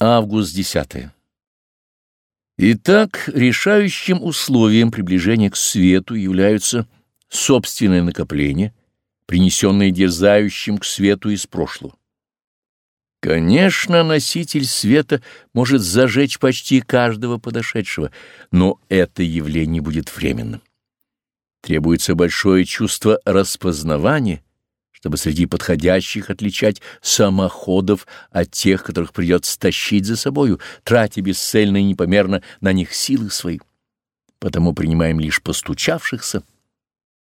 Август 10. Итак, решающим условием приближения к свету являются собственные накопления, принесенные дерзающим к свету из прошлого. Конечно, носитель света может зажечь почти каждого подошедшего, но это явление будет временным. Требуется большое чувство распознавания, чтобы среди подходящих отличать самоходов от тех, которых придется тащить за собою, тратя бесцельно и непомерно на них силы свои. Потому принимаем лишь постучавшихся.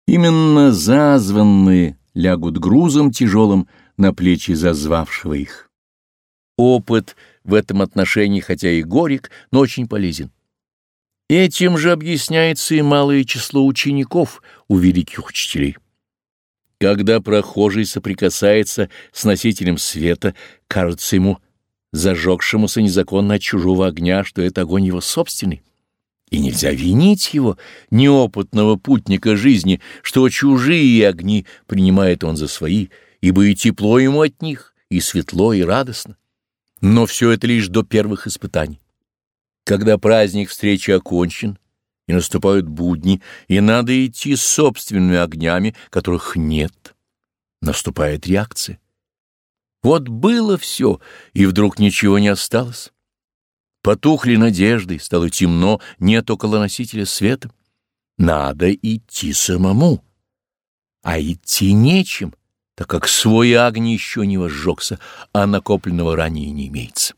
Именно зазванные лягут грузом тяжелым на плечи зазвавшего их. Опыт в этом отношении, хотя и горек, но очень полезен. Этим же объясняется и малое число учеников у великих учителей. Когда прохожий соприкасается с носителем света, кажется ему, зажегшемуся незаконно от чужого огня, что это огонь его собственный. И нельзя винить его, неопытного путника жизни, что чужие огни принимает он за свои, ибо и тепло ему от них, и светло, и радостно. Но все это лишь до первых испытаний. Когда праздник встречи окончен, и наступают будни, и надо идти собственными огнями, которых нет. Наступает реакция. Вот было все, и вдруг ничего не осталось. Потухли надежды, стало темно, нет около носителя света. Надо идти самому. А идти нечем, так как свой огонь еще не возжегся, а накопленного ранее не имеется.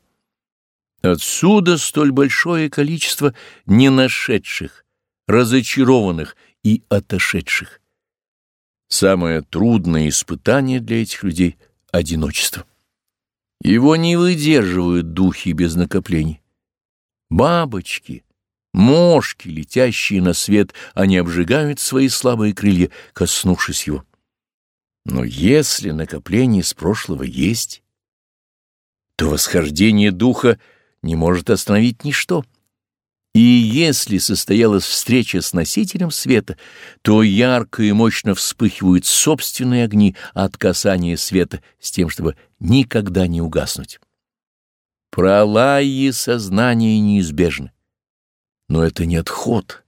Отсюда столь большое количество не нашедших, разочарованных и отошедших. Самое трудное испытание для этих людей — одиночество. Его не выдерживают духи без накоплений. Бабочки, мошки, летящие на свет, они обжигают свои слабые крылья, коснувшись его. Но если накопление с прошлого есть, то восхождение духа — не может остановить ничто. И если состоялась встреча с носителем света, то ярко и мощно вспыхивают собственные огни от касания света с тем, чтобы никогда не угаснуть. Пролаи сознания неизбежны. Но это не отход,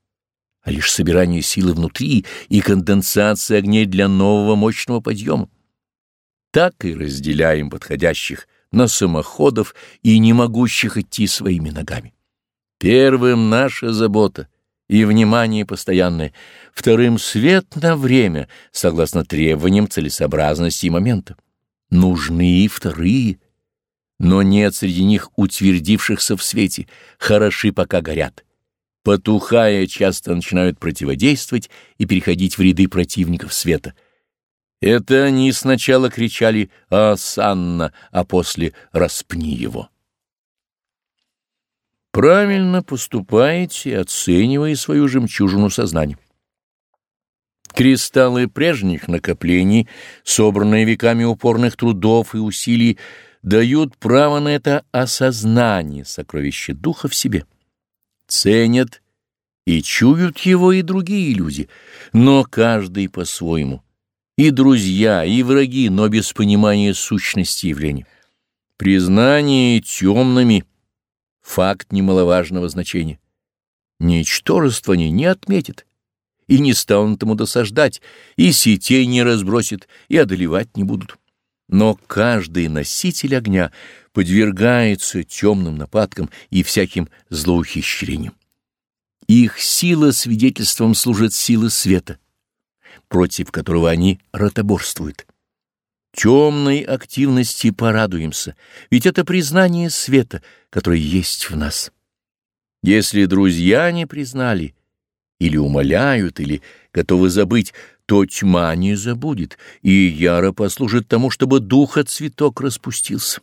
а лишь собирание силы внутри и конденсация огней для нового мощного подъема. Так и разделяем подходящих на самоходов и не могущих идти своими ногами. Первым наша забота и внимание постоянное, вторым — свет на время, согласно требованиям целесообразности и момента. Нужны и вторые, но нет среди них утвердившихся в свете, хороши пока горят. Потухая, часто начинают противодействовать и переходить в ряды противников света — это они сначала кричали «Асанна», а после «Распни его». Правильно поступаете, оценивая свою жемчужину сознания. Кристаллы прежних накоплений, собранные веками упорных трудов и усилий, дают право на это осознание сокровища духа в себе. Ценят и чуют его и другие люди, но каждый по-своему и друзья, и враги, но без понимания сущности явления. Признание темными — факт немаловажного значения. Ничтожество они не отметит, и не станут ему досаждать, и сетей не разбросит, и одолевать не будут. Но каждый носитель огня подвергается темным нападкам и всяким злоухищрениям. Их сила свидетельством служит сила света, против которого они ротоборствуют. Темной активности порадуемся, ведь это признание света, который есть в нас. Если друзья не признали, или умоляют, или готовы забыть, то тьма не забудет, и яро послужит тому, чтобы духа цветок распустился.